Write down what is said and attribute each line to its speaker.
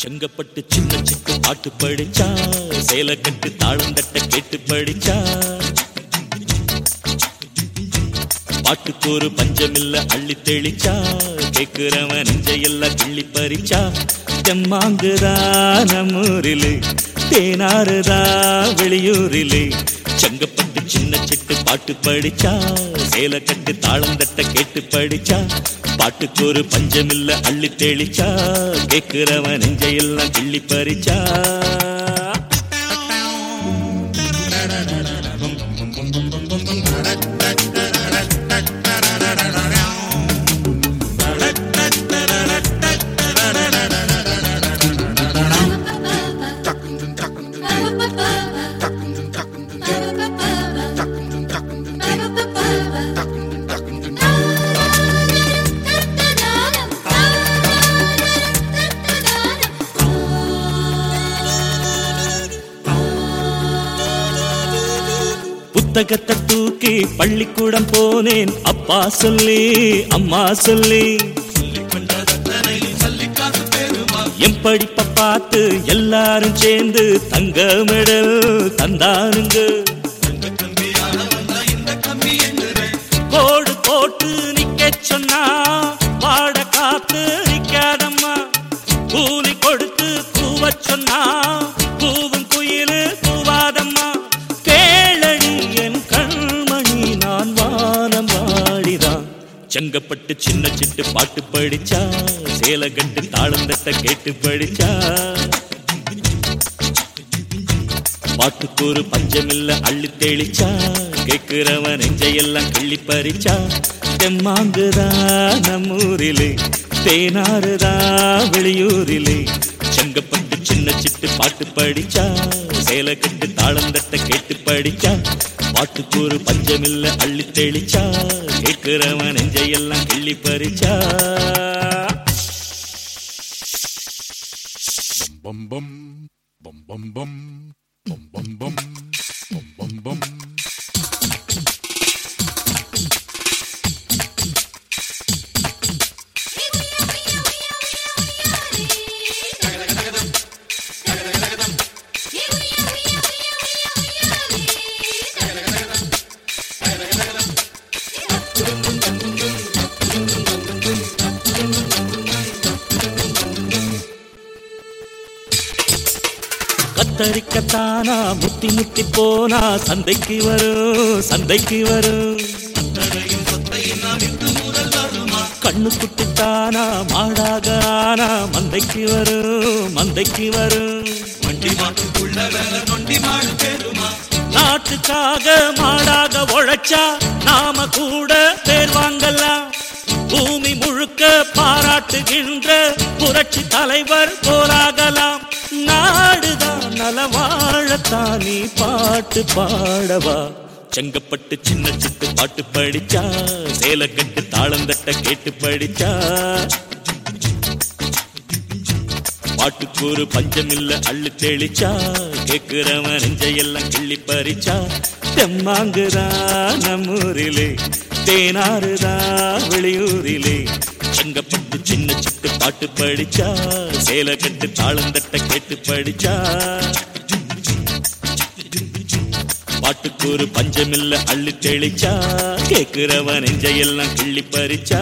Speaker 1: செங்கப்பட்டு சின்ன சிட்டு பாட்டு படிச்சா சேலை கட்டு தாளம் தட்ட கேட்டு படிச்சா. பாட்டுக்கு ஒரு பஞ்சமில்ல அள்ளி தெளிச்சா கேக்குறவன் நெஞ்சையெல்லாம் கிள்ளி பறிச்சா. தெம்மாங்குதா நம்மூரிலே தேனாறுதா வெளியூரிலே. செங்கப்பட்டு சின்ன சிட்டு பாட்டு படிச்சா சேலை கட்டு தாளம் தட்ட கேட்டு படிச்சா. பாட்டுக்கு ஒரு பஞ்சமில்ல அள்ளி தெளிச்சா கேட்கிறவன் நெஞ்சையெல்லாம் கிள்ளி பறிச்சா. புத்தகத்தை தூக்கி பள்ளிக்கூடம் போனேன். அப்பா சொல்லி அம்மா சொல்லி. என் படிப்பை பார்த்து எல்லாரும் சேர்ந்து தங்க மெடல் தந்தானுங்க. கோடு போட்டு நிக்க சொன்னா கஷ்டப்பட்டு சின்ன சிட்டு பாட்டு படிச்சா சேலை கட்டு தாளம் கேட்டு படிச்சா. பாட்டுக்கு ஒரு பஞ்சமில்ல அள்ளி தெளிச்சா கேட்கிறவன் நெஞ்சையெல்லாம் கிள்ளி பறிச்சா. தெம்மாங்குதான் நம்மூரிலே தேனாறுதா வெளியூரிலே. சங்கப்பட்டு சின்ன சிட்டு பாட்டு படிச்சா சேலை கட்டு தாளம் கேட்டு படிச்சா. பாட்டுக்கு ஒரு பஞ்சமில்ல அள்ளி தெளிச்சா கேட்கிறவன் நெஞ்சையெல்லாம் கிள்ளி பறிச்சா
Speaker 2: பம் பம் பம் பம் பம் பம் பம் பம்
Speaker 1: தரிக்கத்தானா? முத்தி முத்தி போனா சந்தைக்கு வரும் சந்தைக்கு வரும். கண்ணு குட்டித்தானா மாடாக ஆனா மந்தைக்கு வரும் மந்தைக்கு வரும். நாட்டுக்காக மாடாக உழைச்சா நாம கூட பேர் வாங்கலாம். பூமி முழுக்க பாராட்டுகின்ற புரட்சி தலைவர் போராகலாம் நாடு நலவாழத்தான் நீ பாட்டு பாடவா? செங்கப்பட்டு சின்ன சிட்டு பாட்டு படிச்சா சேலக்கட்டு கட்டு கேட்டு படிச்சா? பாட்டுக்கு ஒரு பஞ்சமில்ல அள்ளு தெளிச்சா கேக்குறவன் நெஞ்சையெல்லாம் கிள்ளி பறிச்சா? தெம்மாங்குதான் நம்மூரிலே தேனாறுதான் வெளியூரிலே? செங்கப்பட்டு சின்ன சிட்டு பாட்டு படிச்சா சேலை கட்டு தாளம் தட்ட கேட்டு படிச்சா. பாட்டுக்கு ஒரு பஞ்சமில்ல அள்ளி தெளிச்சா கேக்குறவன் நெஞ்சையெல்லாம் கிள்ளி பறிச்சா.